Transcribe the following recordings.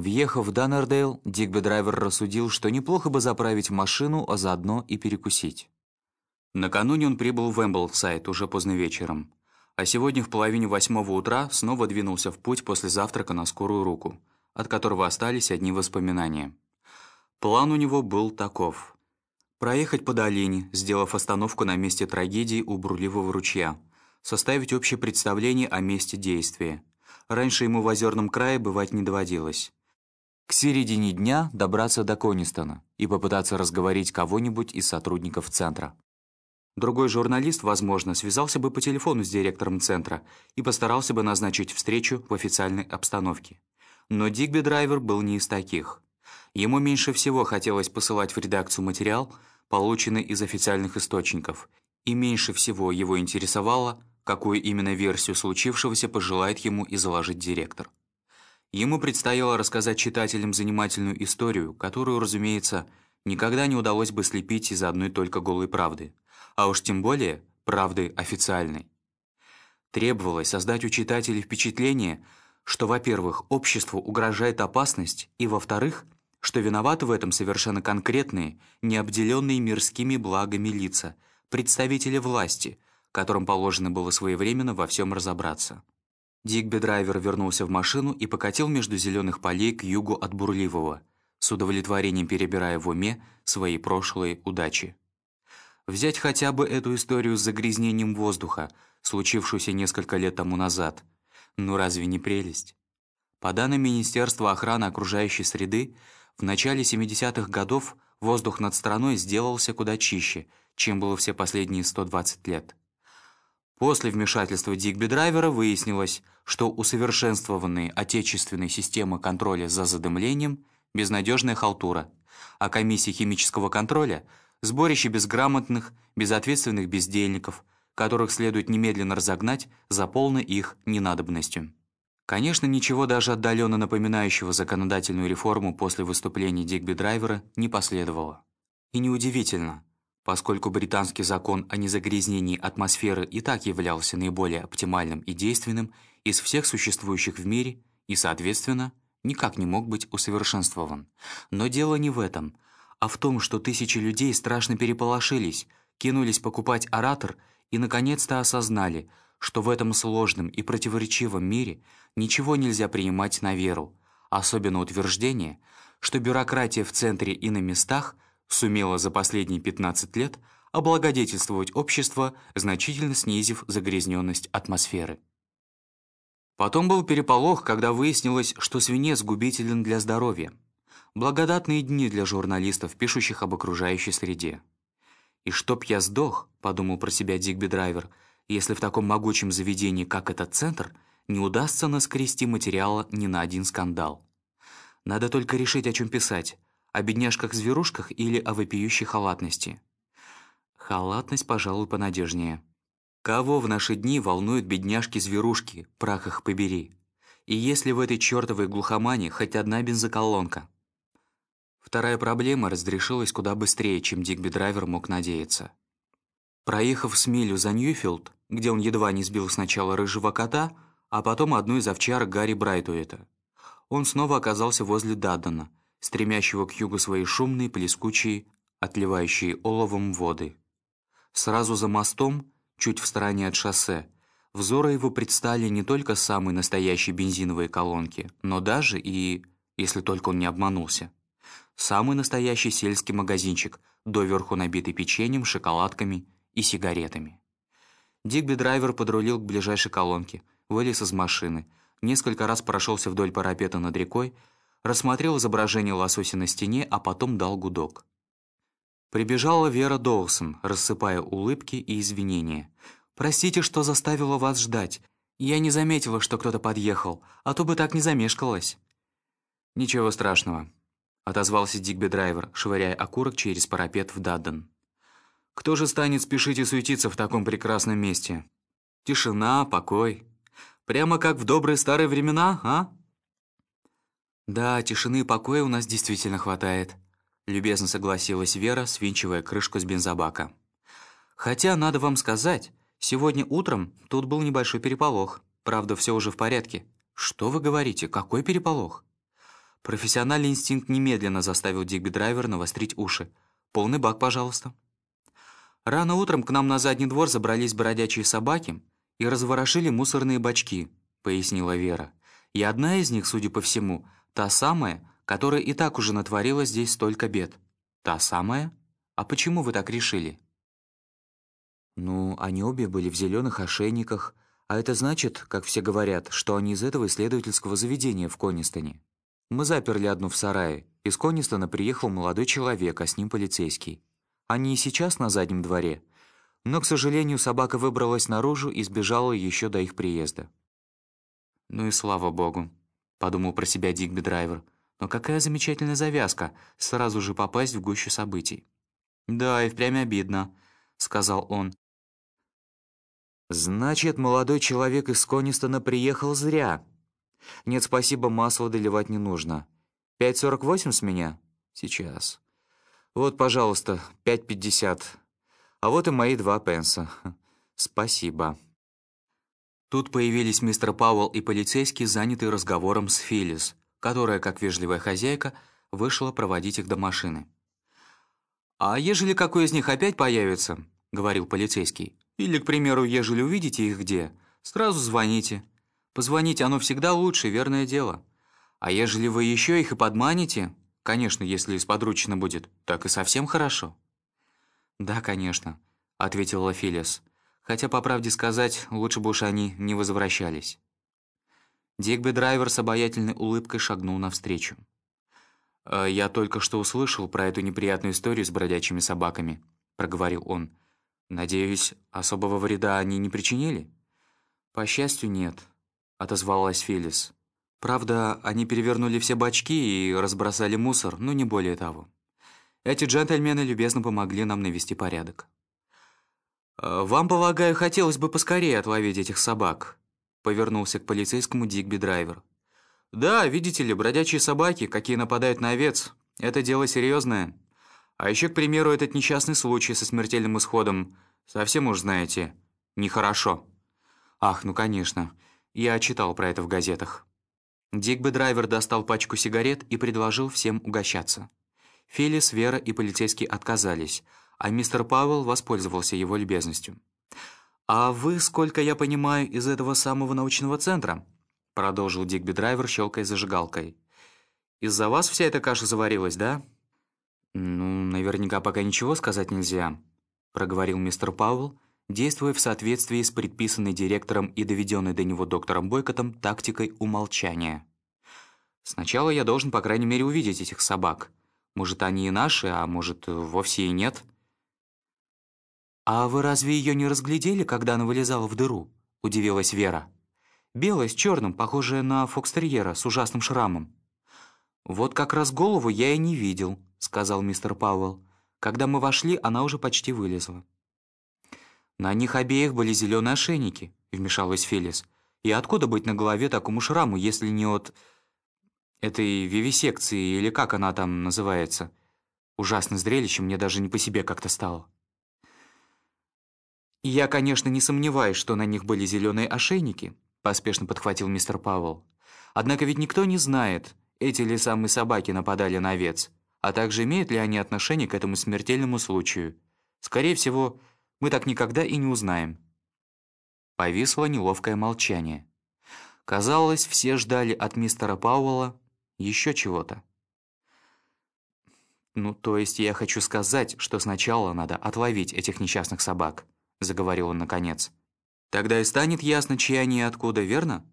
Въехав в Даннердейл, Дигби Драйвер рассудил, что неплохо бы заправить машину, а заодно и перекусить. Накануне он прибыл в Эмблсайд уже поздно вечером, а сегодня в половине восьмого утра снова двинулся в путь после завтрака на скорую руку, от которого остались одни воспоминания. План у него был таков. Проехать по долине, сделав остановку на месте трагедии у Бурливого ручья, составить общее представление о месте действия. Раньше ему в Озерном крае бывать не доводилось к середине дня добраться до Конистона и попытаться разговорить кого-нибудь из сотрудников центра. Другой журналист, возможно, связался бы по телефону с директором центра и постарался бы назначить встречу в официальной обстановке. Но Дигби Драйвер был не из таких. Ему меньше всего хотелось посылать в редакцию материал, полученный из официальных источников, и меньше всего его интересовало, какую именно версию случившегося пожелает ему и заложить директор. Ему предстояло рассказать читателям занимательную историю, которую, разумеется, никогда не удалось бы слепить из одной только голой правды, а уж тем более правды официальной. Требовалось создать у читателей впечатление, что, во-первых, обществу угрожает опасность, и, во-вторых, что виноваты в этом совершенно конкретные, необделенные мирскими благами лица, представители власти, которым положено было своевременно во всем разобраться. Дигби Драйвер вернулся в машину и покатил между зеленых полей к югу от Бурливого, с удовлетворением перебирая в уме свои прошлые удачи. Взять хотя бы эту историю с загрязнением воздуха, случившуюся несколько лет тому назад. Ну разве не прелесть? По данным Министерства охраны окружающей среды, в начале 70-х годов воздух над страной сделался куда чище, чем было все последние 120 лет. После вмешательства Дигби Драйвера выяснилось, что усовершенствованные отечественные системы контроля за задымлением – безнадежная халтура, а комиссия химического контроля – сборище безграмотных, безответственных бездельников, которых следует немедленно разогнать за полной их ненадобностью. Конечно, ничего даже отдаленно напоминающего законодательную реформу после выступления Дигби Драйвера не последовало. И неудивительно – Поскольку британский закон о незагрязнении атмосферы и так являлся наиболее оптимальным и действенным из всех существующих в мире и, соответственно, никак не мог быть усовершенствован. Но дело не в этом, а в том, что тысячи людей страшно переполошились, кинулись покупать оратор и наконец-то осознали, что в этом сложном и противоречивом мире ничего нельзя принимать на веру, особенно утверждение, что бюрократия в центре и на местах – сумела за последние 15 лет облагодетельствовать общество, значительно снизив загрязненность атмосферы. Потом был переполох, когда выяснилось, что свинец губителен для здоровья. Благодатные дни для журналистов, пишущих об окружающей среде. «И чтоб я сдох», — подумал про себя Дигби Драйвер, «если в таком могучем заведении, как этот центр, не удастся наскрести материала ни на один скандал. Надо только решить, о чем писать, о бедняжках-зверушках или о вопиющей халатности? Халатность, пожалуй, понадежнее. Кого в наши дни волнуют бедняжки-зверушки, прах их побери? И если в этой чертовой глухомане хоть одна бензоколонка? Вторая проблема разрешилась куда быстрее, чем Дигби Драйвер мог надеяться. Проехав с милю за Ньюфилд, где он едва не сбил сначала рыжего кота, а потом одну из овчарок Гарри Брайтуэта, он снова оказался возле Даддена, стремящего к югу свои шумные, плескучие, отливающие оловом воды. Сразу за мостом, чуть в стороне от шоссе, взоры его предстали не только самые настоящие бензиновые колонки, но даже и, если только он не обманулся, самый настоящий сельский магазинчик, доверху набитый печеньем, шоколадками и сигаретами. Дигби Драйвер подрулил к ближайшей колонке, вылез из машины, несколько раз прошелся вдоль парапета над рекой, рассмотрел изображение лосося на стене, а потом дал гудок. Прибежала Вера Доусон, рассыпая улыбки и извинения. «Простите, что заставила вас ждать. Я не заметила, что кто-то подъехал, а то бы так не замешкалась». «Ничего страшного», — отозвался Дигби Драйвер, швыряя окурок через парапет в Дадден. «Кто же станет спешить и суетиться в таком прекрасном месте? Тишина, покой. Прямо как в добрые старые времена, а?» «Да, тишины и покоя у нас действительно хватает», — любезно согласилась Вера, свинчивая крышку с бензобака. «Хотя, надо вам сказать, сегодня утром тут был небольшой переполох. Правда, все уже в порядке». «Что вы говорите? Какой переполох?» Профессиональный инстинкт немедленно заставил Дигби Драйвер навострить уши. «Полный бак, пожалуйста». Рано утром к нам на задний двор забрались бродячие собаки и разворошили мусорные бачки, пояснила Вера. И одна из них, судя по всему, та самая, которая и так уже натворила здесь столько бед. Та самая? А почему вы так решили? Ну, они обе были в зеленых ошейниках, а это значит, как все говорят, что они из этого исследовательского заведения в Конистоне. Мы заперли одну в сарае. Из Конистона приехал молодой человек, а с ним полицейский. Они и сейчас на заднем дворе. Но, к сожалению, собака выбралась наружу и сбежала еще до их приезда. «Ну и слава богу», — подумал про себя Дигби Драйвер. «Но какая замечательная завязка, сразу же попасть в гущу событий». «Да, и впрямь обидно», — сказал он. «Значит, молодой человек из Конистона приехал зря», «Нет, спасибо, масло доливать не нужно. Пять сорок восемь с меня?» «Сейчас. Вот, пожалуйста, пять пятьдесят. А вот и мои два пенса. Спасибо». Тут появились мистер Пауэлл и полицейский, занятые разговором с Филлис, которая, как вежливая хозяйка, вышла проводить их до машины. «А ежели какой из них опять появится?» — говорил полицейский. «Или, к примеру, ежели увидите их где, сразу звоните. Позвонить оно всегда лучше, верное дело. А ежели вы еще их и подманите, конечно, если сподручно будет, так и совсем хорошо». «Да, конечно», — ответила Филис. «Хотя, по правде сказать, лучше бы уж они не возвращались». Дигби Драйвер с обаятельной улыбкой шагнул навстречу. «Э, «Я только что услышал про эту неприятную историю с бродячими собаками», — проговорил он. «Надеюсь, особого вреда они не причинили?» «По счастью, нет отозвалась Фелис. «Правда, они перевернули все бачки и разбросали мусор, но не более того. Эти джентльмены любезно помогли нам навести порядок». «Э, «Вам, полагаю, хотелось бы поскорее отловить этих собак», повернулся к полицейскому Дигби Драйвер. «Да, видите ли, бродячие собаки, какие нападают на овец, это дело серьезное. А еще, к примеру, этот несчастный случай со смертельным исходом, совсем уж знаете, нехорошо». «Ах, ну конечно». Я читал про это в газетах. Дигби Драйвер достал пачку сигарет и предложил всем угощаться. Фелис, Вера и полицейский отказались, а мистер Пауэлл воспользовался его любезностью. «А вы, сколько я понимаю, из этого самого научного центра?» продолжил Дигби Драйвер, щелкая зажигалкой. «Из-за вас вся эта каша заварилась, да?» «Ну, наверняка пока ничего сказать нельзя», проговорил мистер Пауэлл, действуя в соответствии с предписанной директором и доведенной до него доктором Бойкотом тактикой умолчания. «Сначала я должен, по крайней мере, увидеть этих собак. Может, они и наши, а может, вовсе и нет». «А вы разве ее не разглядели, когда она вылезала в дыру?» — удивилась Вера. «Белая с черным, похожая на фокстерьера с ужасным шрамом». «Вот как раз голову я и не видел», — сказал мистер Пауэлл. «Когда мы вошли, она уже почти вылезла». «На них обеих были зеленые ошейники», — вмешалась Фелис. «И откуда быть на голове такому шраму, если не от... этой вивисекции, или как она там называется? Ужасное зрелище, мне даже не по себе как-то стало». «Я, конечно, не сомневаюсь, что на них были зеленые ошейники», — поспешно подхватил мистер Пауэлл. «Однако ведь никто не знает, эти ли самые собаки нападали на овец, а также имеют ли они отношение к этому смертельному случаю. Скорее всего, мы так никогда и не узнаем». Повисло неловкое молчание. Казалось, все ждали от мистера Пауэлла еще чего-то. «Ну, то есть я хочу сказать, что сначала надо отловить этих несчастных собак», — заговорил он наконец. «Тогда и станет ясно, чьи они и откуда, верно?»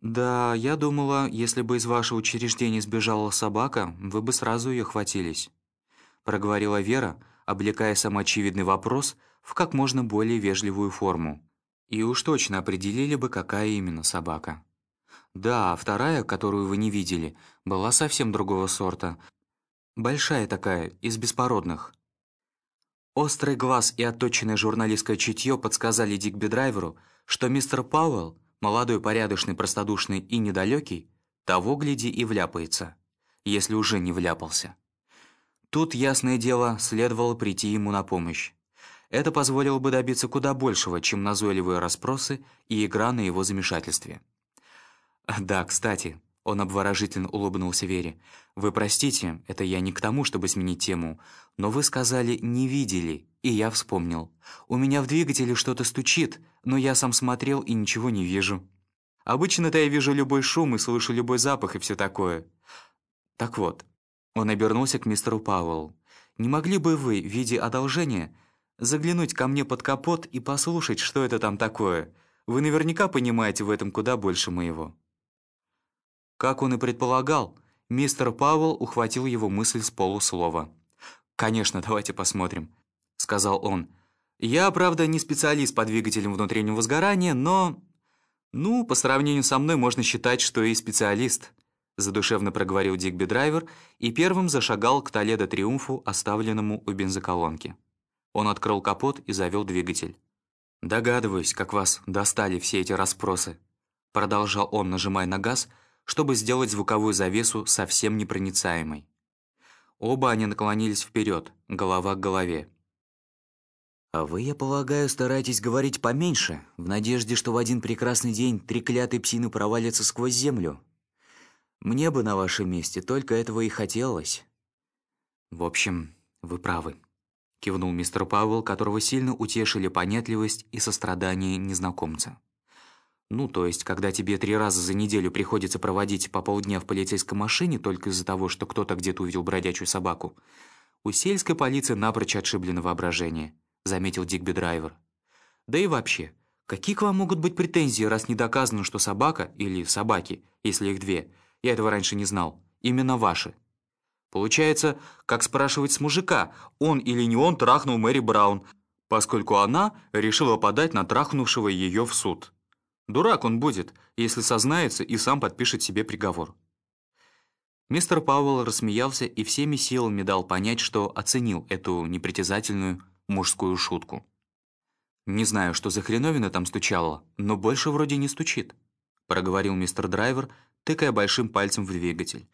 «Да, я думала, если бы из вашего учреждения сбежала собака, вы бы сразу ее хватились», — проговорила Вера, — облекая самоочевидный вопрос в как можно более вежливую форму. И уж точно определили бы, какая именно собака. Да, вторая, которую вы не видели, была совсем другого сорта. Большая такая, из беспородных. Острый глаз и отточенное журналистское чутье подсказали Дигби Драйверу, что мистер Пауэлл, молодой, порядочный, простодушный и недалекий, того, гляди, и вляпается, если уже не вляпался. Тут, ясное дело, следовало прийти ему на помощь. Это позволило бы добиться куда большего, чем назойливые расспросы и игра на его замешательстве. «Да, кстати», Он обворожительно улыбнулся Вере. «Вы простите, это я не к тому, чтобы сменить тему, но вы сказали «не видели», и я вспомнил. У меня в двигателе что-то стучит, но я сам смотрел и ничего не вижу. Обычно-то я вижу любой шум и слышу любой запах и все такое. Так вот, он обернулся к мистеру Пауэллу. «Не могли бы вы, в виде одолжения, заглянуть ко мне под капот и послушать, что это там такое? Вы наверняка понимаете в этом куда больше моего». Как он и предполагал, мистер Пауэлл ухватил его мысль с полуслова. «Конечно, давайте посмотрим», — сказал он. «Я, правда, не специалист по двигателям внутреннего сгорания, но...» «Ну, по сравнению со мной можно считать, что и специалист», — задушевно проговорил Дигби Драйвер и первым зашагал к Толедо Триумфу, оставленному у бензоколонки. Он открыл капот и завел двигатель. «Догадываюсь, как вас достали все эти расспросы», — продолжал он, нажимая на газ — чтобы сделать звуковую завесу совсем непроницаемой. Оба они наклонились вперед, голова к голове. «А вы, я полагаю, стараетесь говорить поменьше, в надежде, что в один прекрасный день треклятые псины провалятся сквозь землю? Мне бы на вашем месте только этого и хотелось». «В общем, вы правы», — кивнул мистер Пауэлл, которого сильно утешили понятливость и сострадание незнакомца. Ну, то есть, когда тебе три раза за неделю приходится проводить по полдня в полицейской машине только из-за того, что кто-то где-то увидел бродячую собаку, у сельской полиции напрочь отшиблено воображение, заметил Дигби Драйвер. Да и вообще, какие к вам могут быть претензии, раз не доказано, что собака или собаки, если их две, я этого раньше не знал, именно ваши? Получается, как спрашивать с мужика, он или не он трахнул Мэри Браун, поскольку она решила подать на трахнувшего ее в суд. Дурак он будет, если сознается и сам подпишет себе приговор. Мистер Пауэлл рассмеялся и всеми силами дал понять, что оценил эту непритязательную мужскую шутку. «Не знаю, что за хреновина там стучала, но больше вроде не стучит», проговорил мистер Драйвер, тыкая большим пальцем в двигатель.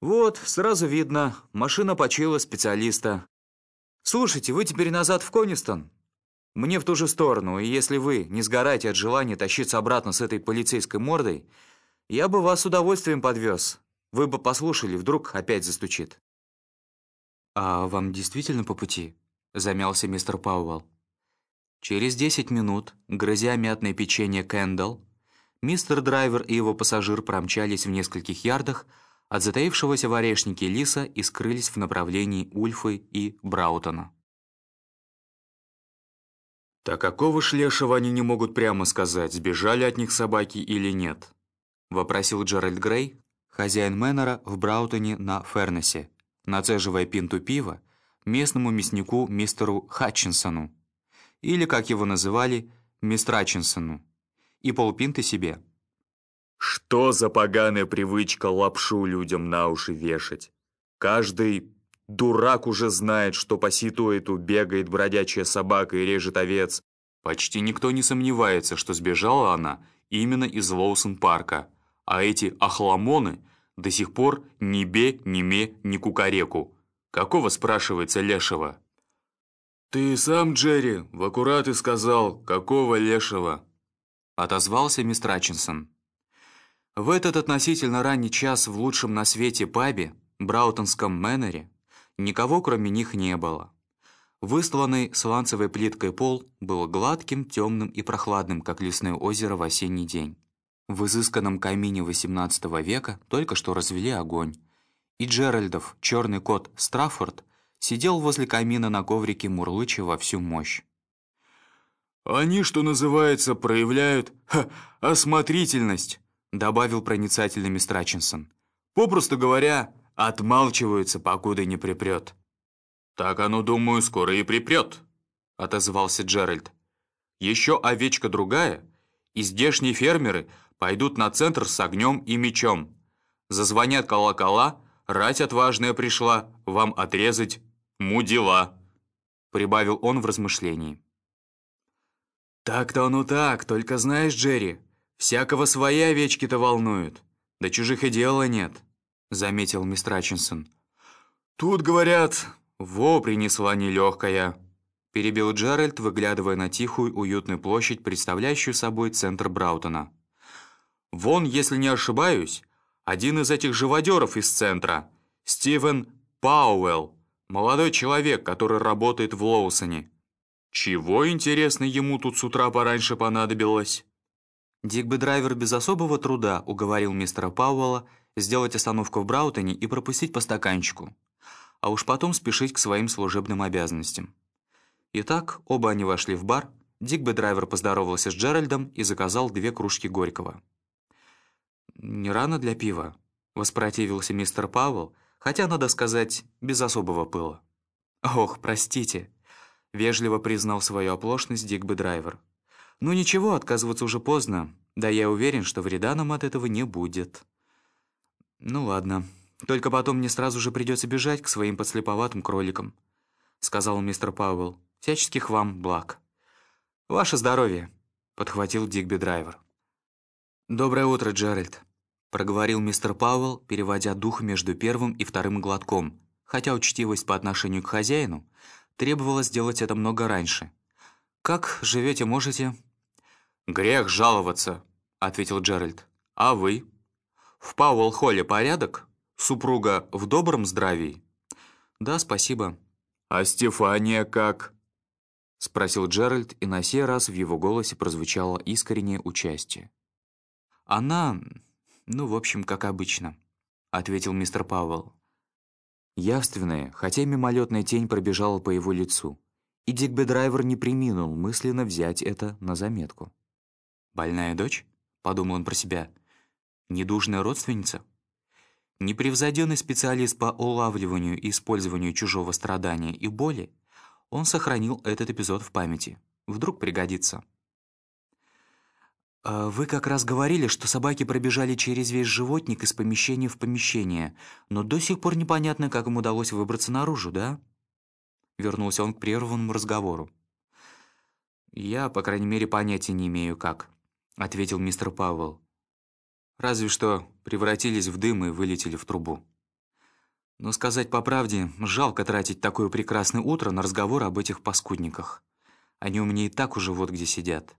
«Вот, сразу видно, машина почила специалиста. Слушайте, вы теперь назад в Конистон?» Мне в ту же сторону, и если вы не сгораете от желания тащиться обратно с этой полицейской мордой, я бы вас с удовольствием подвез. Вы бы послушали, вдруг опять застучит». «А вам действительно по пути?» — замялся мистер Пауэлл. Через десять минут, грызя мятное печенье Кэндалл, мистер Драйвер и его пассажир промчались в нескольких ярдах от затаившегося в орешнике лиса и скрылись в направлении Ульфы и Браутона. «Так какого ж они не могут прямо сказать, сбежали от них собаки или нет?» — вопросил Джеральд Грей, хозяин Мэннера в Браутоне на Фернесе, нацеживая пинту пива местному мяснику мистеру Хатчинсону, или, как его называли, мистер Хатчинсону, и полпинты себе. «Что за поганая привычка лапшу людям на уши вешать? Каждый Дурак уже знает, что по ситуэту бегает бродячая собака и режет овец. Почти никто не сомневается, что сбежала она именно из Лоусон-парка. А эти охламоны до сих пор ни бе, ни ме, ни кукареку. Какого, спрашивается, лешего? «Ты сам, Джерри, в аккурат и сказал, какого лешего?» Отозвался мистер Ачинсон. В этот относительно ранний час в лучшем на свете пабе, Браутонском Мэннере, Никого, кроме них, не было. Выстланный сланцевой плиткой пол был гладким, темным и прохладным, как лесное озеро в осенний день. В изысканном камине XVIII века только что развели огонь. И Джеральдов, черный кот Страффорд, сидел возле камина на коврике мурлыча во всю мощь. «Они, что называется, проявляют ха, осмотрительность», добавил проницательный мистер Ачинсон. «Попросту говоря, Отмалчиваются, покуда не припрет». «Так оно, думаю, скоро и припрет», — отозвался Джеральд. «Еще овечка другая, и здешние фермеры пойдут на центр с огнем и мечом. Зазвонят колокола, рать отважная пришла, вам отрезать мудила», — прибавил он в размышлении. «Так-то оно так, только знаешь, Джерри, всякого свои овечки-то волнуют, да чужих и дела нет». — заметил мистер Ачинсон. «Тут, говорят, во принесла нелегкая», — перебил Джеральд, выглядывая на тихую, уютную площадь, представляющую собой центр Браутона. «Вон, если не ошибаюсь, Один из этих живодеров из центра. Стивен Пауэлл. Молодой человек, который работает в Лоусоне. Чего, интересно, ему тут с утра пораньше понадобилось?» Дигби Драйвер без особого труда уговорил мистера Пауэлла сделать остановку в Браутоне и пропустить по стаканчику, а уж потом спешить к своим служебным обязанностям. Итак, оба они вошли в бар, Дигби Драйвер поздоровался с Джеральдом и заказал две кружки Горького. «Не рано для пива», — воспротивился мистер Пауэлл, хотя, надо сказать, без особого пыла. «Ох, простите», — вежливо признал свою оплошность Дигби Драйвер. «Ну ничего, отказываться уже поздно. Да я уверен, что вреда нам от этого не будет». «Ну ладно. Только потом мне сразу же придется бежать к своим подслеповатым кроликам», — сказал мистер Пауэлл. «Всяческих вам благ». «Ваше здоровье», — подхватил Дигби Драйвер. «Доброе утро, Джеральд», — проговорил мистер Пауэлл, переводя дух между первым и вторым глотком, хотя учтивость по отношению к хозяину требовала сделать это много раньше. «Как живете, можете?» «Грех жаловаться», — ответил Джеральд. «А вы?» «В Пауэлл-холле порядок? Супруга в добром здравии?» «Да, спасибо». «А Стефания как?» — спросил Джеральд, и на сей раз в его голосе прозвучало искреннее участие. «Она... ну, в общем, как обычно», — ответил мистер Пауэлл. Явственная, хотя мимолетная тень пробежала по его лицу, и Дигби Драйвер не приминул мысленно взять это на заметку. «Больная дочь?» — подумал он про себя. «Недужная родственница?» Непревзойденный специалист по улавливанию и использованию чужого страдания и боли, он сохранил этот эпизод в памяти. Вдруг пригодится. А «Вы как раз говорили, что собаки пробежали через весь животник из помещения в помещение, но до сих пор непонятно, как им удалось выбраться наружу, да?» Вернулся он к прерванному разговору. «Я, по крайней мере, понятия не имею, как», — ответил мистер Пауэлл. «Разве что превратились в дым и вылетели в трубу. Но сказать по правде, жалко тратить такое прекрасное утро на разговор об этих паскудниках. Они у меня и так уже вот где сидят».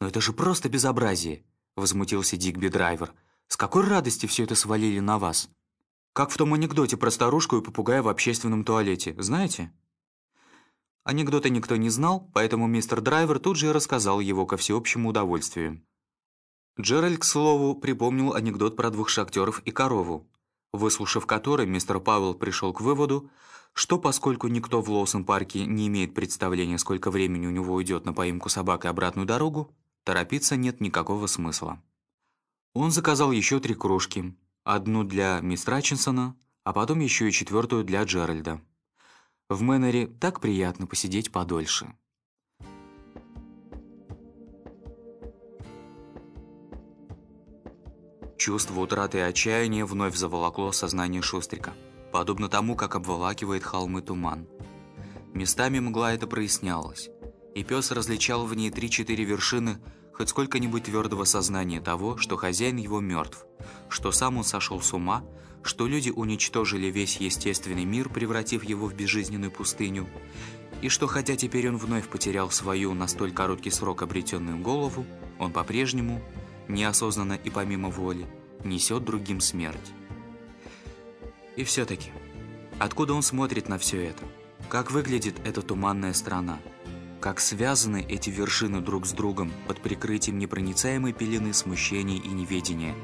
«Но это же просто безобразие!» — возмутился Дигби Драйвер. «С какой радости все это свалили на вас? Как в том анекдоте про старушку и попугая в общественном туалете, знаете?» Анекдота никто не знал, поэтому мистер Драйвер тут же рассказал его ко всеобщему удовольствию. Джеральд, к слову, припомнил анекдот про двух шахтеров и корову, выслушав который, мистер Пауэлл пришел к выводу, что поскольку никто в Лоусон-парке не имеет представления, сколько времени у него уйдет на поимку собак и обратную дорогу, Торопиться нет никакого смысла. Он заказал еще три кружки. Одну для мисс Рачинсона, а потом еще и четвертую для Джеральда. В Мэннере так приятно посидеть подольше. Чувство утраты и отчаяния вновь заволокло сознание Шустрика, подобно тому, как обволакивает холмы туман. Местами мгла это прояснялась и пес различал в ней три-четыре вершины хоть сколько-нибудь твердого сознания того, что хозяин его мертв, что сам он сошел с ума, что люди уничтожили весь естественный мир, превратив его в безжизненную пустыню, и что хотя теперь он вновь потерял свою на столь короткий срок обретенную голову, он по-прежнему, неосознанно и помимо воли, несет другим смерть. И все-таки, откуда он смотрит на все это? Как выглядит эта туманная страна? как связаны эти вершины друг с другом под прикрытием непроницаемой пелены смущения и неведения,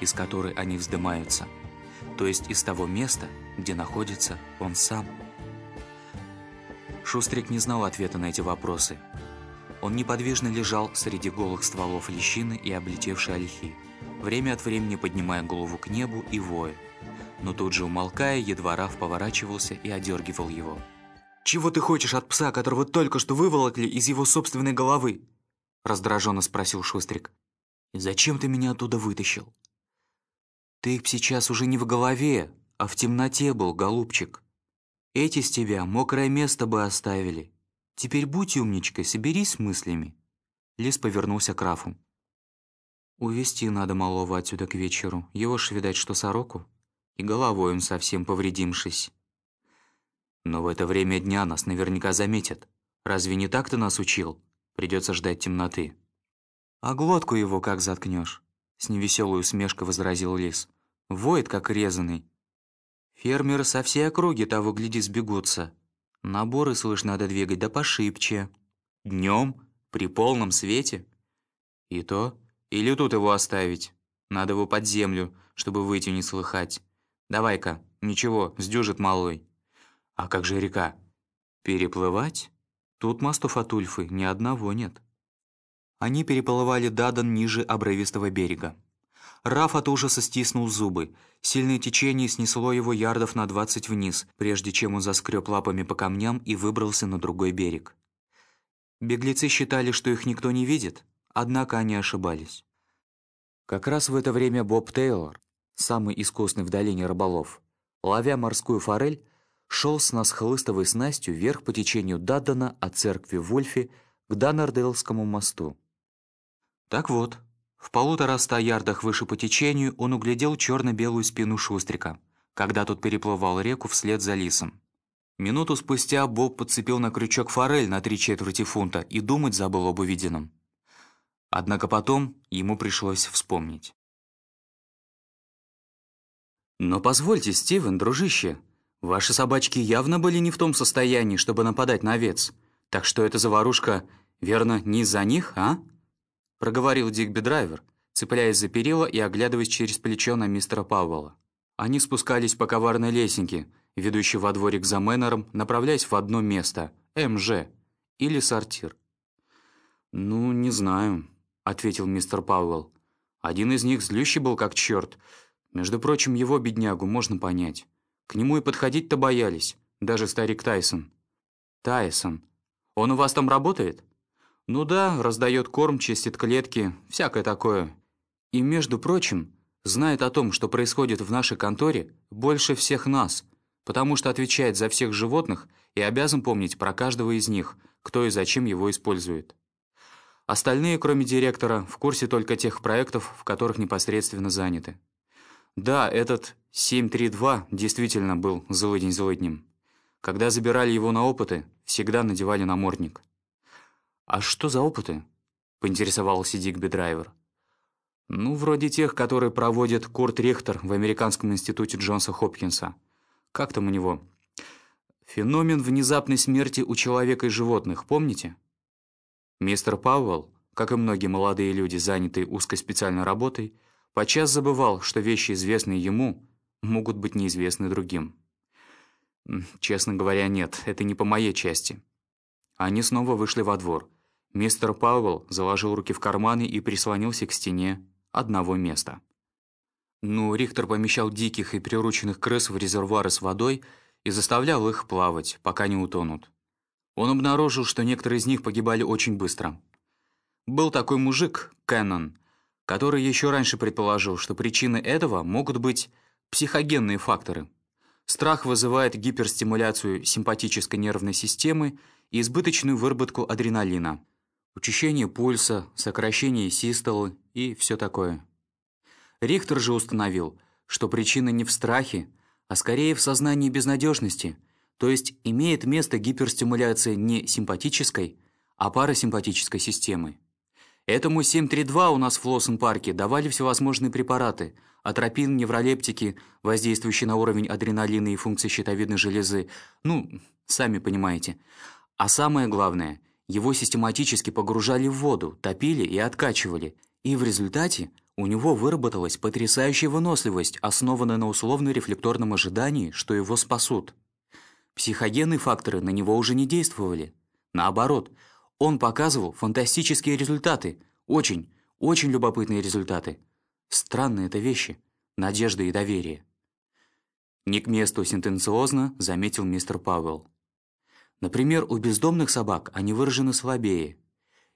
из которой они вздымаются, то есть из того места, где находится он сам. Шустрик не знал ответа на эти вопросы. Он неподвижно лежал среди голых стволов лещины и облетевшей ольхи, время от времени поднимая голову к небу и воя, но тут же умолкая, едва Раф поворачивался и одергивал его. «Чего ты хочешь от пса, которого только что выволокли из его собственной головы?» раздраженно спросил Шустрик. «И зачем ты меня оттуда вытащил?» «Ты сейчас уже не в голове, а в темноте был, голубчик. Эти с тебя мокрое место бы оставили. Теперь будь умничкой, соберись с мыслями». Лис повернулся к Рафу. «Увести надо малого отсюда к вечеру. Его ж, видать, что сороку. И головой он совсем повредимшись». Но в это время дня нас наверняка заметят. Разве не так ты нас учил? Придется ждать темноты. А глотку его как заткнешь? С невеселой усмешкой возразил Лис. Воет, как резанный. Фермеры со всей округи того гляди сбегутся. Наборы, слышь, надо двигать, да пошибче. Днем, при полном свете. И то, или тут его оставить. Надо его под землю, чтобы выйти не слыхать. Давай-ка, ничего, сдюжит малой. А как же река? Переплывать? Тут мостов от Ульфы ни одного нет. Они переплывали Дадан ниже обрывистого берега. Раф от ужаса стиснул зубы. Сильное течение снесло его ярдов на двадцать вниз, прежде чем он заскреб лапами по камням и выбрался на другой берег. Беглецы считали, что их никто не видит, однако они ошибались. Как раз в это время Боб Тейлор, самый искусный в долине рыболов, ловя морскую форель, шел с нас хлыстовой снастью вверх по течению Даддана от церкви Вольфи к Даннардейлскому мосту. Так вот, в полутора ста ярдах выше по течению он углядел черно-белую спину Шустрика, когда тот переплывал реку вслед за лисом. Минуту спустя Боб подцепил на крючок форель на три четверти фунта и думать забыл об увиденном. Однако потом ему пришлось вспомнить. «Но позвольте, Стивен, дружище, ваши собачки явно были не в том состоянии, чтобы нападать на овец, так что эта заварушка, верно, не из-за них, а?» Проговорил Дигби Драйвер, цепляясь за перила и оглядываясь через плечо на мистера Пауэлла. Они спускались по коварной лесенке, ведущей во дворик за Мэннером, направляясь в одно место — МЖ или сортир. «Ну, не знаю», — ответил мистер Пауэлл. «Один из них злющий был как черт. Между прочим, его беднягу можно понять. К нему и подходить-то боялись, даже старик Тайсон». «Тайсон. Он у вас там работает?» Ну да, раздает корм, чистит клетки, всякое такое. И, между прочим, знает о том, что происходит в нашей конторе, больше всех нас, потому что отвечает за всех животных и обязан помнить про каждого из них, кто и зачем его использует. Остальные, кроме директора, в курсе только тех проектов, в которых непосредственно заняты. Да, этот 732 действительно был злыдень-злыднем. Когда забирали его на опыты, всегда надевали намордник. «А что за опыты?» — поинтересовался Дигби Драйвер. «Ну, вроде тех, которые проводит Курт Рихтер в Американском институте Джонса Хопкинса. Как там у него? Феномен внезапной смерти у человека и животных, помните?» Мистер Пауэлл, как и многие молодые люди, занятые узкой специальной работой, подчас забывал, что вещи, известные ему, могут быть неизвестны другим. «Честно говоря, нет, это не по моей части». Они снова вышли во двор. Мистер Пауэлл заложил руки в карманы и прислонился к стене одного места. Ну, Рихтер помещал диких и прирученных крыс в резервуары с водой и заставлял их плавать, пока не утонут. Он обнаружил, что некоторые из них погибали очень быстро. Был такой мужик, Кэннон, который еще раньше предположил, что причиной этого могут быть психогенные факторы. Страх вызывает гиперстимуляцию симпатической нервной системы и избыточную выработку адреналина – учащение пульса, сокращение систолы и все такое. Рихтер же установил, что причина не в страхе, а скорее в сознании безнадежности, то есть имеет место гиперстимуляция не симпатической, а парасимпатической системы. Этому 732 у нас в Лоссен-парке давали всевозможные препараты, атропин, невролептики, воздействующие на уровень адреналина и функции щитовидной железы, ну, сами понимаете. А самое главное – его систематически погружали в воду, топили и откачивали, и в результате у него выработалась потрясающая выносливость, основанная на условно-рефлекторном ожидании, что его спасут. Психогенные факторы на него уже не действовали. Наоборот, он показывал фантастические результаты, очень, очень любопытные результаты. Странные это вещи, надежда и доверие. Не к месту сентенциозно заметил мистер Пауэлл. Например, у бездомных собак они выражены слабее.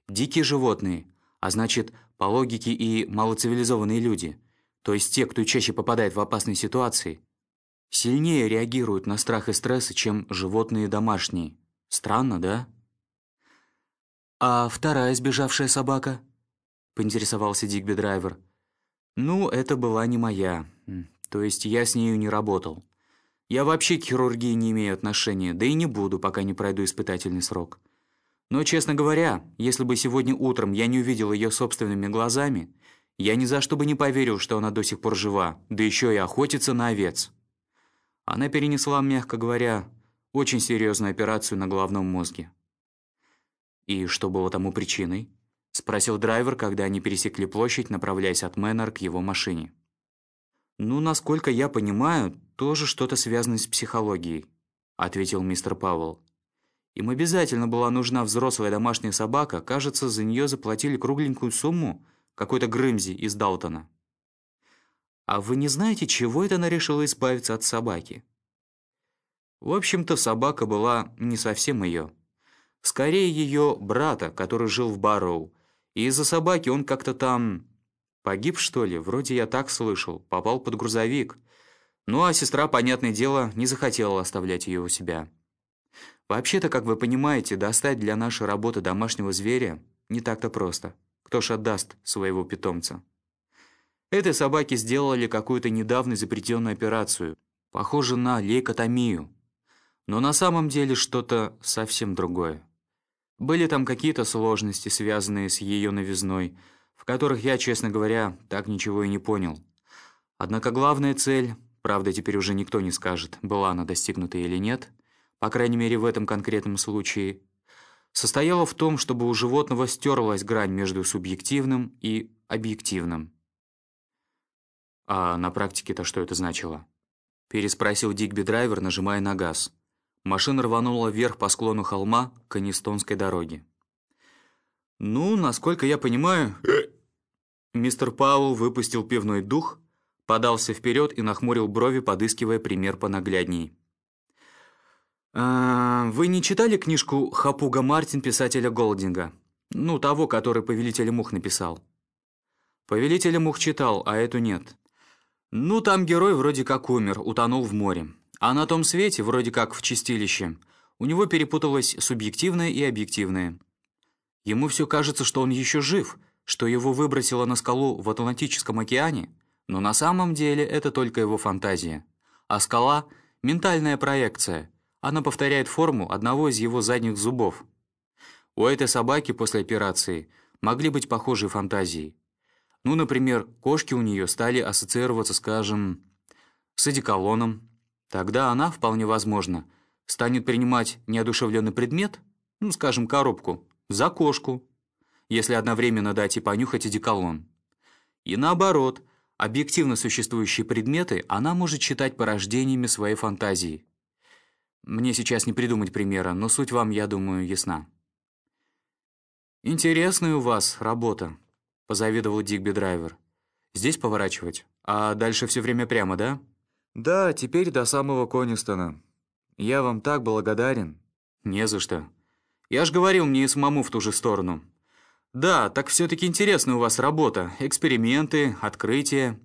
Дикие животные, а значит, по логике и малоцивилизованные люди, то есть те, кто чаще попадает в опасные ситуации, сильнее реагируют на страх и стресс, чем животные домашние. Странно, да? «А вторая сбежавшая собака?» — поинтересовался Дигби Драйвер. «Ну, это была не моя. То есть я с нею не работал. Я вообще к хирургии не имею отношения, да и не буду, пока не пройду испытательный срок. Но, честно говоря, если бы сегодня утром я не увидел ее собственными глазами, Я ни за что бы не поверил, что она до сих пор жива, да еще и охотится на овец. Она перенесла, мягко говоря, очень серьезную операцию на головном мозге. «И что было тому причиной?» — спросил драйвер, когда они пересекли площадь, направляясь от Мэннер к его машине. «Ну, насколько я понимаю, тоже что-то связанное с психологией», — ответил мистер Пауэлл. «Им обязательно была нужна взрослая домашняя собака, кажется, за нее заплатили кругленькую сумму, какой-то Грымзи из Далтона. А вы не знаете, чего это она решила избавиться от собаки? В общем-то, собака была не совсем ее. Скорее, ее брата, который жил в Барроу. И из-за собаки он как-то там... Погиб, что ли? Вроде я так слышал. Попал под грузовик. Ну, а сестра, понятное дело, не захотела оставлять ее у себя. Вообще-то, как вы понимаете, достать для нашей работы домашнего зверя не так-то просто. Кто ж отдаст своего питомца? Этой собаке сделали какую-то недавно запретенную операцию, похоже на лейкотомию. Но на самом деле что-то совсем другое. Были там какие-то сложности, связанные с ее новизной, в которых я, честно говоря, так ничего и не понял. Однако главная цель, правда, теперь уже никто не скажет, была она достигнута или нет, по крайней мере в этом конкретном случае, состояла в том, чтобы у животного стерлась грань между субъективным и объективным. «А на практике-то что это значило?» Переспросил Дигби драйвер, нажимая на газ. Машина рванула вверх по склону холма к Анистонской дороге. «Ну, насколько я понимаю...» Мистер Пауэлл выпустил пивной дух, подался вперед и нахмурил брови, подыскивая пример понаглядней. А, «Вы не читали книжку Хапуга Мартин писателя Голдинга? Ну, того, который «Повелителя мух» написал?» «Повелителя мух» читал, а эту нет. Ну, там герой вроде как умер, утонул в море. А на том свете, вроде как в чистилище, у него перепуталось субъективное и объективное. Ему все кажется, что он еще жив, что его выбросило на скалу в Атлантическом океане, но на самом деле это только его фантазия. А скала — ментальная проекция — она повторяет форму одного из его задних зубов. У этой собаки после операции могли быть похожие фантазии. Ну, например, кошки у нее стали ассоциироваться, скажем, с одеколоном. Тогда она, вполне возможно, станет принимать неодушевленный предмет, ну, скажем, коробку, за кошку, если одновременно дать и понюхать одеколон. И наоборот, объективно существующие предметы она может считать порождениями своей фантазии. Мне сейчас не придумать примера, но суть вам, я думаю, ясна. «Интересная у вас работа», — позавидовал Дигби Драйвер. «Здесь поворачивать? А дальше все время прямо, да?» «Да, теперь до самого Конистона. Я вам так благодарен». «Не за что. Я ж говорил мне и самому в ту же сторону. Да, так все-таки интересная у вас работа. Эксперименты, открытия.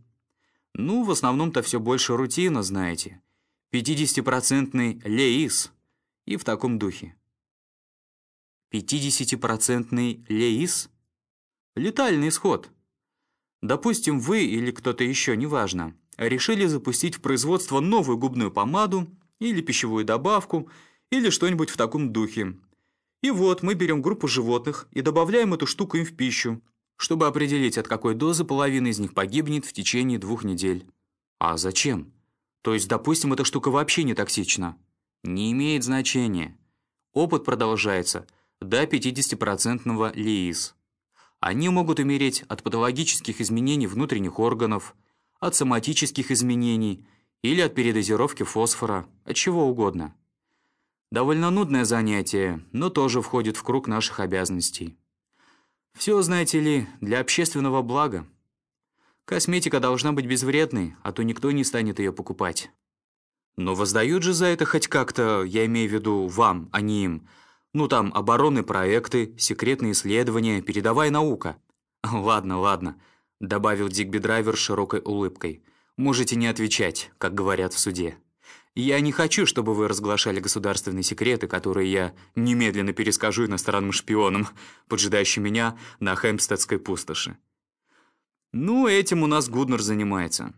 Ну, в основном-то все больше рутина, знаете. 50-процентный леис и в таком духе. 50-процентный леис? Летальный исход. Допустим, вы или кто-то еще, неважно, решили запустить в производство новую губную помаду или пищевую добавку или что-нибудь в таком духе. И вот мы берем группу животных и добавляем эту штуку им в пищу, чтобы определить, от какой дозы половина из них погибнет в течение двух недель. А зачем? То есть, допустим, эта штука вообще не токсична. Не имеет значения. Опыт продолжается до 50% лииз. Они могут умереть от патологических изменений внутренних органов, от соматических изменений или от передозировки фосфора, от чего угодно. Довольно нудное занятие, но тоже входит в круг наших обязанностей. Все, знаете ли, для общественного блага. Косметика должна быть безвредной, а то никто не станет ее покупать. Но воздают же за это хоть как-то, я имею в виду вам, а не им. Ну там, оборонные проекты, секретные исследования, передовая наука. Ладно, ладно, добавил Дигби Драйвер широкой улыбкой. Можете не отвечать, как говорят в суде. Я не хочу, чтобы вы разглашали государственные секреты, которые я немедленно перескажу иностранным шпионам, поджидающим меня на Хэмпстедской пустоши. Ну, этим у нас Гуднер занимается.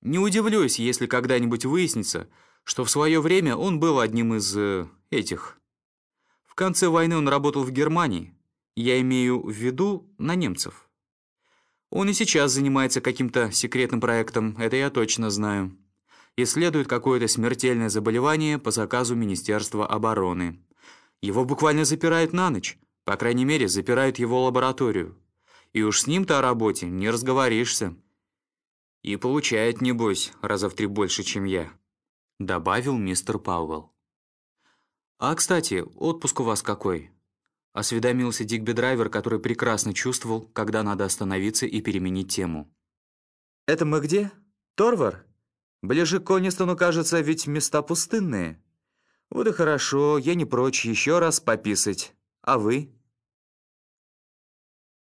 Не удивлюсь, если когда-нибудь выяснится, что в свое время он был одним из... Э, этих. В конце войны он работал в Германии. Я имею в виду на немцев. Он и сейчас занимается каким-то секретным проектом, это я точно знаю. Исследует какое-то смертельное заболевание по заказу Министерства обороны. Его буквально запирают на ночь, по крайней мере, запирают его лабораторию. И уж с ним-то о работе не разговоришься. И получает, небось, раза в три больше, чем я», — добавил мистер Пауэлл. «А, кстати, отпуск у вас какой?» — осведомился Дигби Драйвер, который прекрасно чувствовал, когда надо остановиться и переменить тему. «Это мы где? Торвар? Ближе к Конистону, кажется, ведь места пустынные. Вот и хорошо, я не прочь еще раз пописать. А вы?»